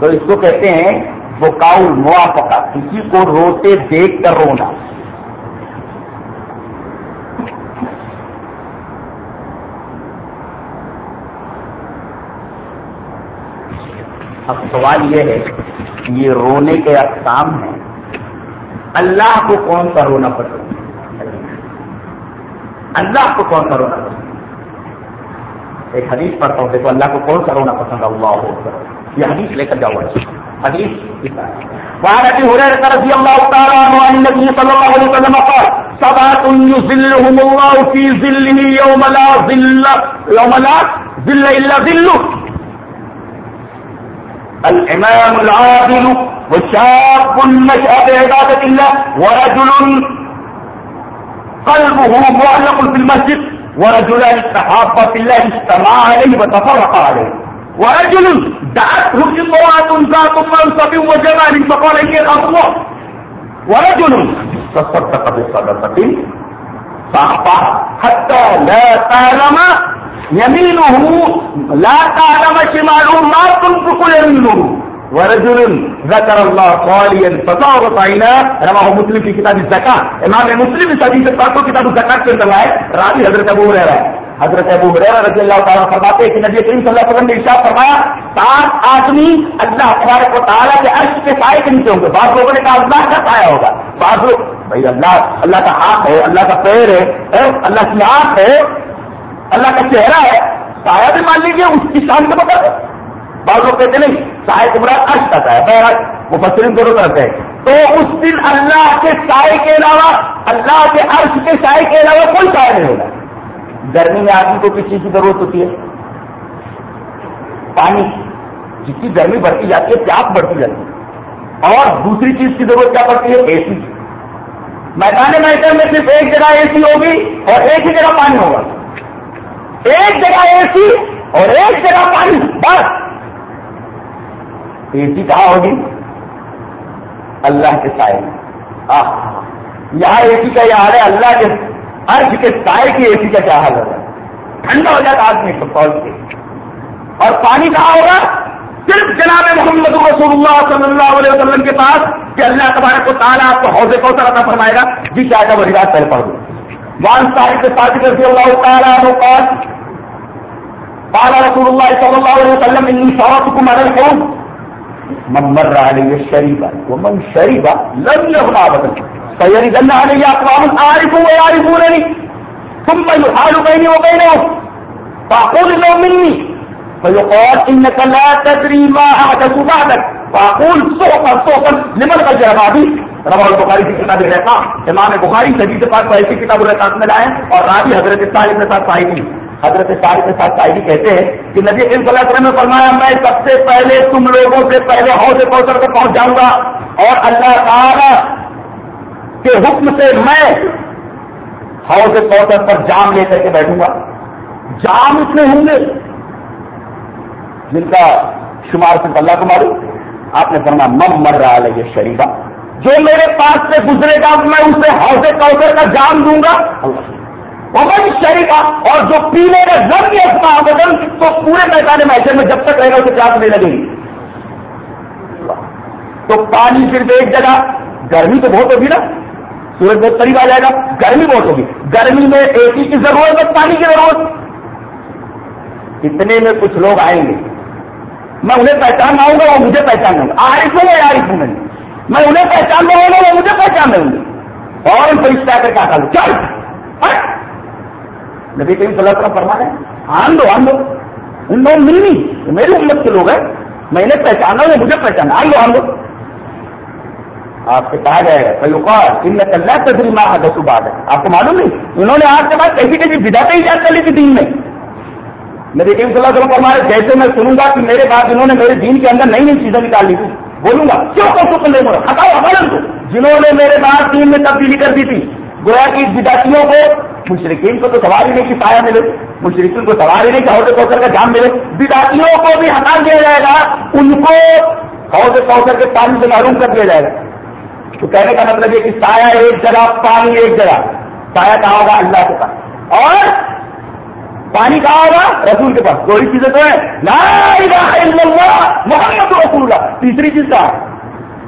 تو اس کو کہتے ہیں وہ کاؤ موافقہ، کسی کو روتے دیکھ کر رونا۔ اب سوال یہ ہے یہ رونے کے اقسام ہیں۔ اللہ کو کون سا رونا پسند اللہ کو کون سا رونا پسند ایک حدیث پڑھتا ہوں، دیکھو اللہ کو کون سا رونا پسند اللہ ہو یہ حدیث لے کر جاؤ۔ حدیث وعن ابي هريره رضي الله تعالى عنه عن النبي صلى الله عليه وسلم قال سبعه يظلهم الله في ظله يوم لا ظل يوم لا ظل الا ظله الإمام العادل وشاب نشأ بعبادة الله ورجل قلبه معلق في المسجد ورجلان تحابا في الله اجتمع عليه وتفرق عليه ورجل دعته امرأة ذات منصب وجمال فقال إني الله ورجل تصدق بصدقة فأخطأ حتى لا تعلم يمينه، لا تعلم شماله ما تنفق يمينه. ورجل ذكر الله خاليا فصارت عيناه. رواه مسلم في كتاب الزكاة. امام مسلم اس حدیث پاک کو کتاب الزکات کے اندر لائے راوی حضرت ابو ہریرہ ہے حضرت ابو ہریرہ رضی اللہ تعالیٰ فرماتے ہیں کہ نبی کریم صلی اللہ علیہ وسلم نے ارشاد فرمایا سات آدمی اللہ تبارک و تعالیٰ کے عرش کے سائے کے نیچے ہوں گے بعض لوگوں نے کہا، اللہ کا سایہ ہوگا۔ بعض لوگ، بھائی اللہ اللہ کا ہاتھ ہے، اللہ کا پیر ہے اللہ کی آنکھ ہے، اللہ کا چہرہ ہے، سایہ بھی مان لیجیے اس کی شان کے بتا بعض لوگ کہتے نہیں سائے کو برا عرش کا سایہ بہرحال وہ بسرین ضرور کرتے ہیں تو اس دن اللہ کے سائے کے علاوہ، اللہ کے عرش کے سائے کے علاوہ کوئی سایہ نہیں ہوگا۔ گرمی میں آدمی کو کس چیز کی ضرورت ہوتی ہے؟ پانی. جتنی گرمی بڑھتی جاتی ہے، پیاس بڑھتی جاتی ہے۔ اور دوسری چیز کی ضرورت کیا پڑتی ہے؟ اے سی میدان میٹر میں صرف ایک جگہ اے سی ہوگی اور ایک ہی جگہ پانی ہوگا۔ ایک جگہ اے سی اور ایک جگہ پانی، بس۔ اے سی کہاں ہوگی؟ اللہ کے سائے میں۔ یہاں اے سی کا یہ ہے، اللہ کے ارج کے سائے کی اے سی کا کیا حال ہوگا ٹھنڈا ہو جاتا آدمی سپول کے۔ اور پانی کہاں ہوگا صرف جناب محمد رسول اللہ صلی اللہ علیہ وسلم کے پاس کہ اللہ تبارک کو تعالیٰ آپ کو حوضے کو سر فرمائے گا۔ جی کیا کا بڑی بات پہلے پڑھ دوں وان صاحب کے ساتھ رضی اللہ تعالیٰ قال رسول الله صلى الله عليه وسلم إني شرطكم على الحوم من مر علي الشريبة ومن شرب لم يغنى أبدا فيردن علي أقوام أعرف ويعرفونني ثم يحال بيني وبينهم فأقول لهم مني فيقال إنك لا تدري ما أحدث بعدك فأقول صوتا صوتا لمن غجر بعدي روا البخاری کی کتاب رہتا امام بخاری سبھی کے پاس ایسی کتاب الحاق میں لائے اور راوی حضرت صاحب کے ساتھ صاحب حضرت صاحب کے ساتھ صاحب کہتے ہیں کہ نبی علیہ صلی اللہ نے فرمایا، میں سب سے پہلے تم لوگوں سے پہلے حوض کوثر پہ پہنچ جاؤں گا اور اللہ تعالی کے حکم سے میں حوض کوثر پر جام لے کر کے بیٹھوں گا۔ جام اس میں ہوں گے۔ جن کا شمار صرف اللہ کو معلوم۔ آپ نے فرمایا مم مر رہا ہے یہ شریفہ جو میرے پاس سے گزرے گا، میں اسے حوض کوثر کا جام دوں گا۔ ومن شریفہ اور جو پینے کا زم بھی اپنا بدن تو پورے میدان میچر میں جب تک رہے گا، اسے پیاس نہیں لگے گی۔ تو پانی صرف ایک جگہ، گرمی تو بہت ہوگی نا۔ سورج بہت قریب آ جائے گا۔ گرمی بہت ہوگی۔ گرمی میں اے سی کی ضرورت ہے، پانی کی ضرورت۔ اتنے میں کچھ لوگ آئیں گے۔ میں انہیں پہچان آؤں گا، وہ مجھے پہچان لوں گا آرف ہوں یا عارف ہوں میں انہیں پہچان لوں گا، وہ مجھے پہچان لوں گے۔ اور ان کو اس طرح کر کے آتا ہوں چل۔ نبی کریم صلی اللہ علیہ وسلم فرما رہے آن دو آن دو۔ ان لوگ ملنی۔ میری امت کے لوگ ہیں۔ میں انہیں پہچانا ہوں مجھے پہچانا آن دو آن دو۔ آپ سے کہا جائے گا کئی ان میں کلّا تجری ماں بات ہے آپ کو معلوم نہیں؟ انہوں نے آج کے بعد کیسی کیسی بداتے ہی یاد کر لی تھی دین میں۔ نبی کریم صلی اللہ علیہ وسلم فرما جیسے میں سنوں گا کہ میرے بعد انہوں نے میرے دین کے اندر نئی نئی چیزیں نکال لی تھی۔ بولوں گا، کیوں کو سکھ نہیں بولا ہٹاؤ ہمارے کو۔ جنہوں نے میرے بعد دین میں تبدیلی کر دی تھی۔ گویا کی بداتیوں کو مشرقین کو تو سواری نہیں کہ سایہ ملے۔ مشرقین کو سواری نہیں کہ حوض کوثر کا جام ملے۔ بداتیوں کو بھی ہٹا دیا جائے گا۔ ان کو حوض کوثر کے پانی سے محروم کر دیا جائے گا۔ تو کہنے کا مطلب یہ کہ سایہ ایک جگہ، پانی ایک جگہ۔ سایہ کہاں ہوگا؟ اللہ کے پاس۔ اور پانی کہاں ہوگا؟ رسول کے پاس۔ دو ہی چیزیں تو ہیں۔ لا الہ الا اللہ، محمد رسول اللہ۔ تیسری چیز کہاں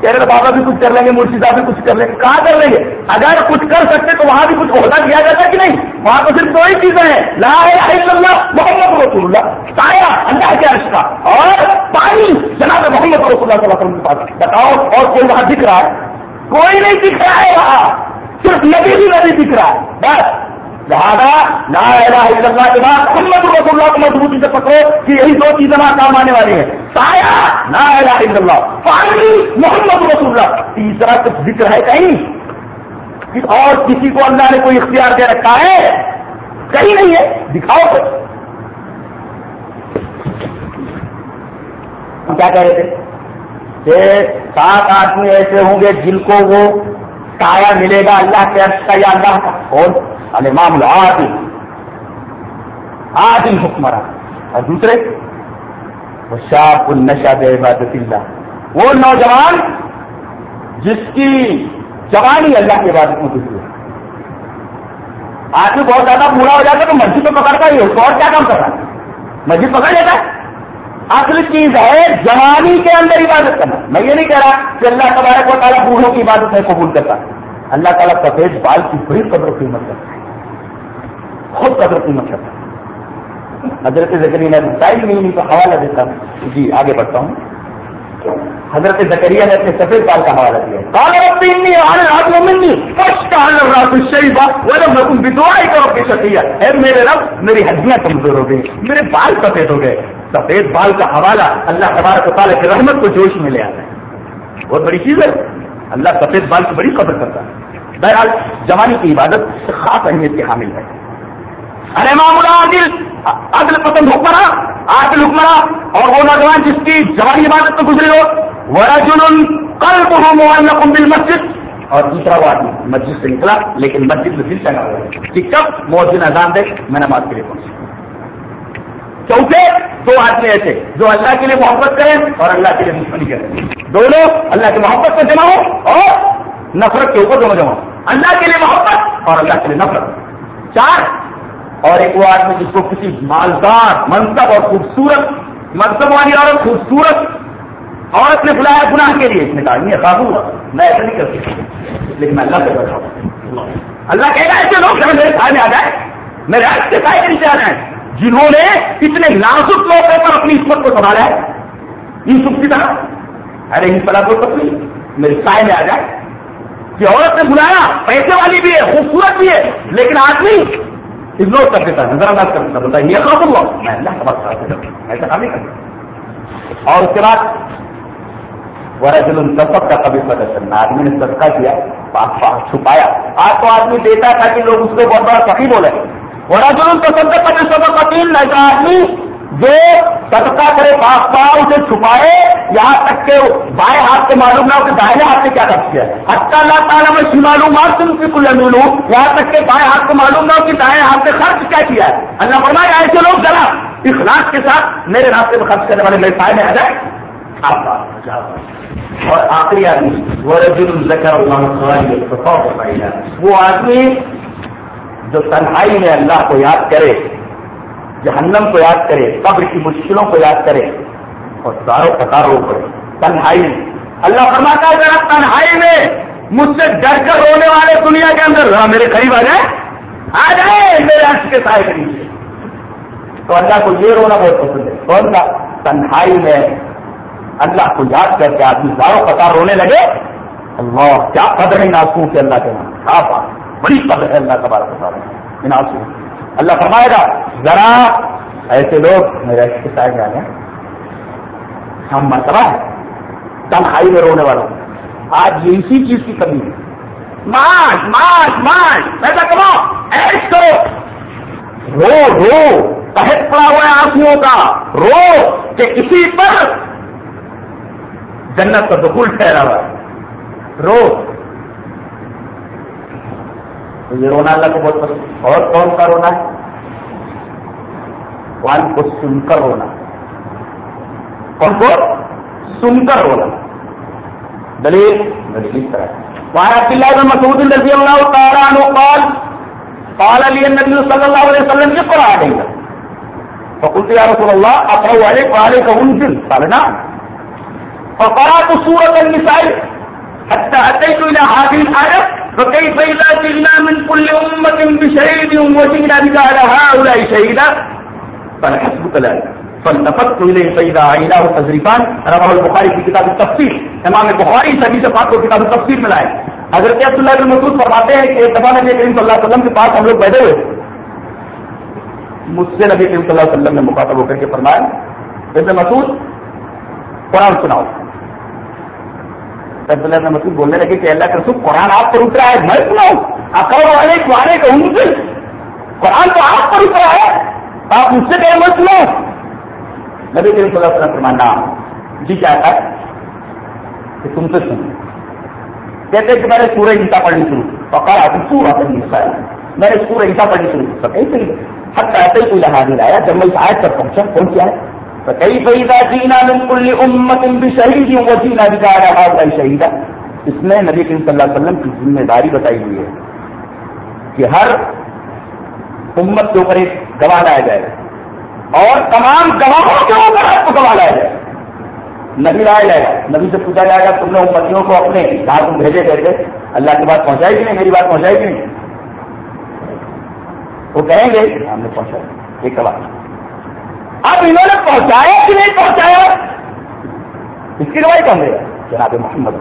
کہہ رہے بابا بھی کچھ کر لیں گے مرشی صاحب بھی کچھ کر لیں گے۔ کہاں کر لیں گے؟ اگر کچھ کر سکتے تو وہاں بھی کچھ عہدہ کیا جاتا کہ نہیں؟ وہاں تو صرف دو ہی چیزیں ہیں۔ لا الہ الا اللہ، محمد رسول اللہ۔ سایہ، اللہ کے عرش کا۔ اور پانی، جناب محمد رسول اللہ صلی اللہ علیہ وسلم کے پاس۔ بتاؤ، اور کوئی وہاں دکھ رہا ہے؟ کوئی نہیں دکھ رہا ہے وہاں۔ صرف نبی بھی نبی دکھ رہا ہے۔ بس۔ لہٰذا لا الہ الا اللہ کے بعد محمد رسول اللہ کو مضبوطی سے پکڑو کہ یہی دو چیزیں وہاں کام آنے والی ہیں۔ سایہ۔ لا الہ الا اللہ۔ پانی محمد رسول اللہ۔ تیسرا کچھ ذکر ہے کہیں۔ اور کسی کو اللہ نے کوئی اختیار دے رکھا ہے؟ کہیں نہیں ہے۔ دکھاؤ کچھ ہم کیا کہہ رہے تھے؟ کہ سات آدمی ایسے ہوں گے جن کو وہ سایہ ملے گا، اللہ کے عرش کا یا اللہ کا اور الامام العادل، عادل حکمران۔ اور دوسرے، وہ شاپ النشا بے عبادت اللہ۔ وہ نوجوان جس کی جوانی اللہ کی عبادت میں گزری ہے۔ آدمی بہت زیادہ بوڑھا ہو جاتا ہے تو مسجد تو پکڑتا ہی ہے اور کیا کام کر رہا ہے؟ مسجد پکڑ لیتا ہے؟ اصل چیز ہے جوانی کے اندر عبادت کرنا۔ میں یہ نہیں کہہ رہا کہ اللہ تبارک و تعالیٰ بوڑھوں کی عبادت ہے قبول کرتا اللہ تعالیٰ سفید بال کی بڑی قدر قیمت کرتا ہے۔ خود قدر قیمت کرتا ہے۔ حضرت زکری نے ٹائم نہیں کا حوالہ دیتا جی آگے بڑھتا ہوں۔ حضرت زکریہ نے اپنے سفید بال کا حوالہ دیا میرے رب، میری ہڈیاں کمزور ہو گئی میرے بال سفید ہو گئے۔ سفید بال کا حوالہ اللہ تبارک تعالیٰ کی رحمت کو جوش میں لے آتا ہے۔ بہت بڑی چیز ہے۔ اللہ سفید بال کی بڑی قدر کرتا ہے۔ بہرحال، جوانی کی عبادت خاص اہمیت کے حامل ہے۔ ارے معمولہ عادل عادل پسند حکمرا عادل حکمرا اور وہ نوجوان جس کی جوانی عبادت میں گزری ہو ورا جنون کل تو ہو مسجد اور دوسرا وہ آدمی، مسجد سے نکلا، لیکن مسجد میں دل چلا ہوا کہ کب موجود اذان دے، میں نماز کے لیے پہنچا۔ چوتھے، دو آدمی ایسے، جو اللہ کے لیے محبت کریں اور اللہ کے لیے دشمنی کریں دونوں اللہ کی محبت میں جمع ہو اور نفرت کے اوپر دونوں جمع اللہ کے لیے محبت اور اللہ کے لیے نفرت۔ چار، اور ایک وہ آدمی جس کو کسی مالدار، منصب اور خوبصورت، منصب والی عورت، خوبصورت عورت نے بلایا گناہ کے لیے۔ اس نے کہا، یہ قابو میں ایسا نہیں کر سکتا۔ لیکن میں اللہ سے بیٹھا ہوں۔ اللہ کہے گا، ایسے لوگ میرے سائے میں آ جائے میرے کے سائے کے نیچے آ جائیں۔ جنہوں نے اتنے نازک موقع پر اپنی عصمت کو سنبھالا ہے۔ یوسف کی طرح۔ ارے، ان پلا تو تکلیف میرے سائے میں آ جائے۔ کہ عورت نے بلایا، پیسے والی بھی ہے، خوبصورت بھی ہے، لیکن آدمی اگنور کر دیتا نظر انداز کر دیتا بولتا یہ خاص ہوا میں اللہ کا بات ایسا کام نہیں کرتا۔ اور اس کے بعد، ورجل سفر کا کبھی پتہ چلنا آدمی نے صدقہ کیا چھپایا۔ آج تو آدمی دیتا تھا کہ لوگ اس کو بہت بڑا سخی بولے۔ ورجل تصدق کا سبق قتیل ایسا آدمی جو صدقہ کرے پاس پا اسے چھپائے، یہاں تک کہ بائیں ہاتھ سے معلوم نہ ہو کہ دائیں ہاتھ سے کیا کر کیا حتیٰ اللہ تعالیٰ میں سی معلومات تم کی کل امین ہوں یہاں تک کہ بائیں ہاتھ کو معلوم نہ ہو کہ دائیں ہاتھ سے خرچ کیا کیا ہے۔ اللہ فرمایا ایسے لوگ ذرا اخلاق کے ساتھ میرے راستے میں خرچ کرنے والے میرے سائے میں آ جائے اور آخری آدمی وہ رجل ذکر اللہ وہ آدمی جو تنہائی میں اللہ کو یاد کرے، جہنم کو یاد کرے، قبر کی مشکلوں کو یاد کرے اور داروں قطاروں پڑے تنہائی میں۔ اللہ فرماتا ہے، ذرا تنہائی میں مجھ سے ڈر کر رونے والے دنیا کے اندر، ذرا میرے قریب آ جائے۔ آ جائے، میرے ہنس کے سائے قریب تو اللہ کو یہ رونا بہت پسند ہے۔ کون سا تنہائی میں اللہ کو یاد کر کے آدمی داروں قطار رونے لگے۔ اللہ، کیا قدر ہے ناسوں کے اللہ کے نام۔ کیا بات۔ بڑی قدر ہے اللہ کا بارہ بتا رہے ہیں اللہ فرمائے گا، ذرا ایسے لوگ میرے کے سائڈ ہم مرتبہ ہے تنہائی میں رونے والا آج یہ اسی چیز کی کمی ہے۔ مارچ مارچ مارچ پیسہ کماؤ ایش کرو۔ رو رو۔ تحت پڑا ہوا ہے آنسو کا۔ رو کہ اسی پر جنت کا دخول ٹھہرا ہوا ہے۔ رو۔ تو یہ رونا اللہ کو بہت پسند اور کون سا رونا ہے؟ قرآن کو سن کر رونا۔ کون کو؟ سن کر رونا۔ دلیل؟ دلیل اس طرح۔ وہاں عبد اللہ بن مسعود رضی اللہ تعالیٰ عنہ قال قال علی النبی صلی اللہ علیہ وسلم یہ قرآن دے گا فقلت یا رسول اللہ اقرأ علیک وعلیک انزل۔ قال، نعم۔ فقرأت سورة النساء حتى أتيت إلى هذه الآية، فكيف إذا جئنا من كل أمة بشهيد وجئنا بك على هؤلاء شهيدا. فلحسبك ذلك فالتفت إليه فإذا عيناه تزريفان. رواه البخاري في كتاب التفسير امام بخاری سبھی سے بات کو کتاب التفسیر میں لائے حضرت عبداللہ بن مسعود فرماتے ہیں کہ ایک دفعہ نبی کریم صلی اللہ علیہ وسلم کے پاس ہم لوگ بیٹھے ہوئے مجھ سے نبی کریم صلی اللہ علیہ وسلم نے مخاطب ہو کر کے فرمایا ابن مسعود، قرآن سناؤ۔ عبداللہ بن مسعود بولنے لگے کہ اللہ کا رسول قرآن آپ پر اترا ہے، میں سناؤں۔ اکڑ والے والے کا ان قرآن تو آپ پر اترا ہے۔ آپ مجھ سے کہیں میں سنو نبی کریم صلی اللہ علیہ وسلم فرمانا جی کیا تھا؟ کہ تم سے سنو۔ کہتے کہ میں نے سورہ گیتا پڑھنی شروع کی۔ پکڑا تو سورہ پڑھنی میں نے سورہ گیتا پڑھنی شروع کی۔ کہیں سے حق ایسے ہی کوئی لہا نہیں لایا جب میں اس آیت تک پہنچا پہنچا ہے تو کئی فیدا جینا من کل امت بھی شہید ہوں وہ جینا بھی شہیدہ اس میں نبی کریم صلی اللہ علیہ وسلم کی ذمہ داری بتائی ہوئی ہے کہ ہر امت کے اوپر ایک گواہ لایا جائے گا اور تمام گواہوں کے اوپر آپ کو گواہ لایا جائے۔ گا نبی لایا جائے۔ گا نبی سے پوچھا جائے گا تم نے امتیوں کو اپنے جہاں تم بھیجے گئے تھے۔ اللہ کی بات پہنچائی گی نہیں؟ میری بات پہنچائی گی نہیں؟ وہ کہیں گے ہم نے پہنچایا ایک سوال اب انہوں نے پہنچایا کہ نہیں پہنچایا؟ اس کی گواہی کون دے گا؟ جناب محمد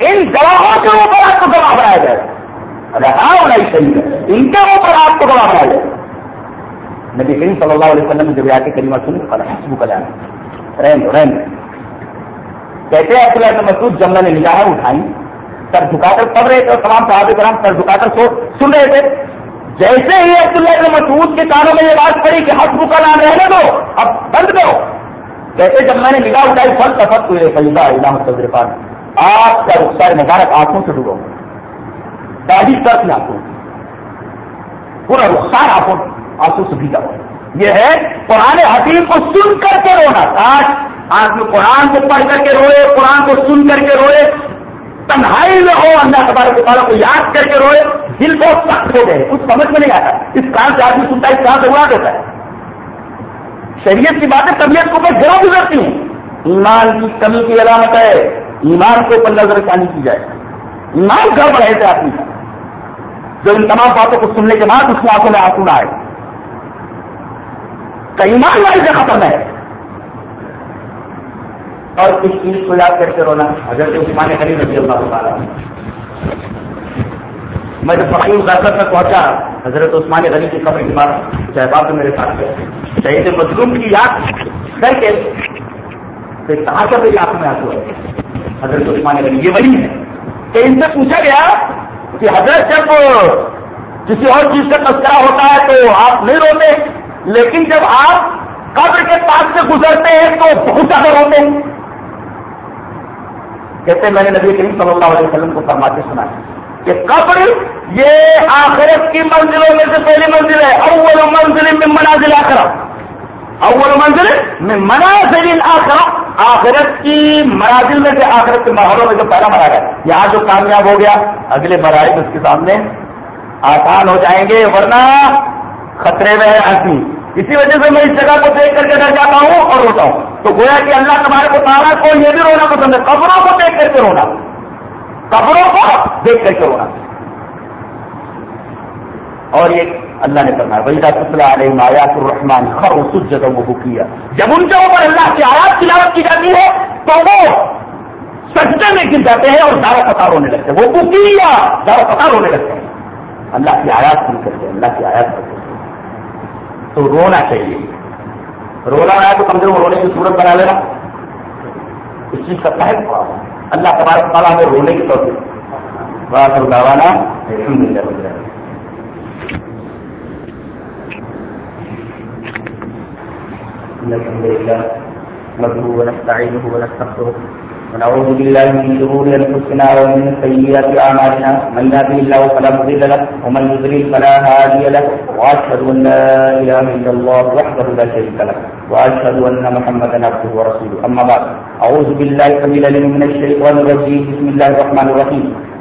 ان گواہوں کے اوپر آپ کو گواہ بنایا جائے گا۔ اگر ہاں ہونا ہی صحیح ہے، ان کے اوپر آپ کو گواہ بنایا جائے گا۔ نبی کریم صلی اللہ علیہ وسلم نے جب آ کے کریمہ سنی حسب کا جانا۔ رہن دو رہن کہتے ہیں عبداللہ ابن مسعود، جب میں نے نگاہیں اٹھائی سر جھکا کر پڑھ رہے تھے اور تمام صحابہ کرام سر جھکا کر سو سن رہے تھے۔ جیسے ہی عبداللہ ابن مسعود کے کانوں میں یہ بات پڑی کہ حسب کا نام رہنے دو، اب بند کرو۔ کہتے جب میں نے نگاہ اٹھائی، فل تفت ہوئے فیضا اللہ تجربات آپ کا رخسار مبارک آنکھوں سے ڈوبو۔ داڑھی طرف میں آنکھوں پورا رخسار آنکھوں آنسو سے بھیگا ہوا۔ یہ ہے، قرآن حکیم کو سن کر کے رونا۔ آج آدمی قرآن کو پڑھ کر کے روئے، قرآن کو سن کر کے روئے، تنہائی میں ہو، اللہ تبارک تعالیٰ کو یاد کر کے روئے۔ دل بہت سخت ہو گئے، کچھ سمجھ میں نہیں آتا اس کان سے آدمی سنتا ہے، اس کان سے اڑا دیتا ہے۔ شریعت کی باتیں طبیعت کو اوپر ضرور گزرتی ہیں ایمان کی کمی کی علامت ہے۔ ایمان کو اوپر نظر ثانی کی جائے۔ ایمان گڑبڑ ہے تھے آدمی۔ کا جو ان تمام باتوں کو سننے کے بعد اس کی آنکھوں میں آنسو نہ آئے۔ ایمان والی سے ختم ہے۔ اور اس چیز کو یاد کرتے رونا۔ حضرت عثمان غنی رضی اللہ تعالیٰ میں جب فقیر غزل تک پہنچا، حضرت عثمان غنی کی قبر کے بعد شہباب میرے ساتھ گئے شہید مظلوم کی یاد کر کے کہاں سے میری آنکھ میں آنسو ہے۔ حضرت عثمان غنی، یہ وہی ہے۔ کہ ان سے پوچھا گیا کہ حضرت جب کسی اور چیز کا تذکرہ ہوتا ہے تو آپ نہیں روتے، لیکن جب آپ قبر کے پاس سے گزرتے ہیں تو بہت زیادہ روتے۔ ہیں کہتے ہیں، میں نے نبی کریم صلی اللہ علیہ وسلم کو فرماتے سنا کہ قبر یہ آخرت کی منزلوں میں سے پہلی منزل ہے، اول منزل میں منازل آخرت اول منزل میں منازل آخرت آخرت کی منازل میں سے آخرت کے ماحولوں میں جو پہلا مرا ہے۔ یہاں جو کامیاب ہو گیا، اگلے مراحل اس کے سامنے آسان ہو جائیں گے، ورنہ خطرے میں ہے آدمی اسی وجہ سے میں اس جگہ کو دیکھ کر کے ڈر جاتا ہوں اور روتا ہوں۔ تو گویا کہ اللہ تمہارے کو تارا کو یہ بھی رونا پسند ہے، قبروں کو دیکھ کر کے رونا۔ قبروں کو دیکھ کر کے رونا۔ اور یہ اللہ نے کرنا وہی تصلا علیہ آیات الرحمان خر و سج جگہ وہ کیا جب ان کے اوپر اللہ کی آیات تلاوت کی جاتی ہے، تو وہ سجدے میں گر جاتے ہیں اور دارا پتا رونے لگتے ہیں۔ وہ بکیا دارا پتا رونے لگتے ہیں۔ اللہ کی آیات سن کر کے، اللہ کی آیات سن کر کے۔ تو رونا چاہیے۔ رونا رہا تو کم سے کم رونے کی صورت بنا لینا۔ اس چیز کا پہل اللہ تبارک تعالیٰ ہمیں رونے کی توفیق۔ بات دعوانا الحمد للہ الحمد لله، نحمده ونستعينه ونستغفره، ونعوذ بالله من شرور انفسنا ومن سيئات اعمالنا من يهده الله فلا مضل له، ومن يضلل فلا هادي له واشهد ان لا اله الا الله وحده لا شريك له واشهد ان محمدا عبده ورسوله. اما بعد اعوذ بالله سميع العليم من الشيطان الرجيم، بسم الله الرحمن الرحيم.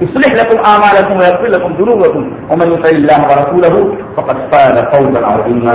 يصلح لكم اعمالكم ويغفر لكم ذنوبكم ومن يطع الله ورسوله فقد فاز فوزا عظيما.